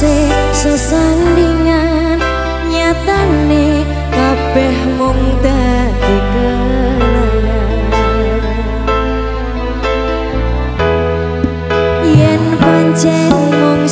se sesandingan nyatane kabeh mung dadi kenangan. Yen pancen mung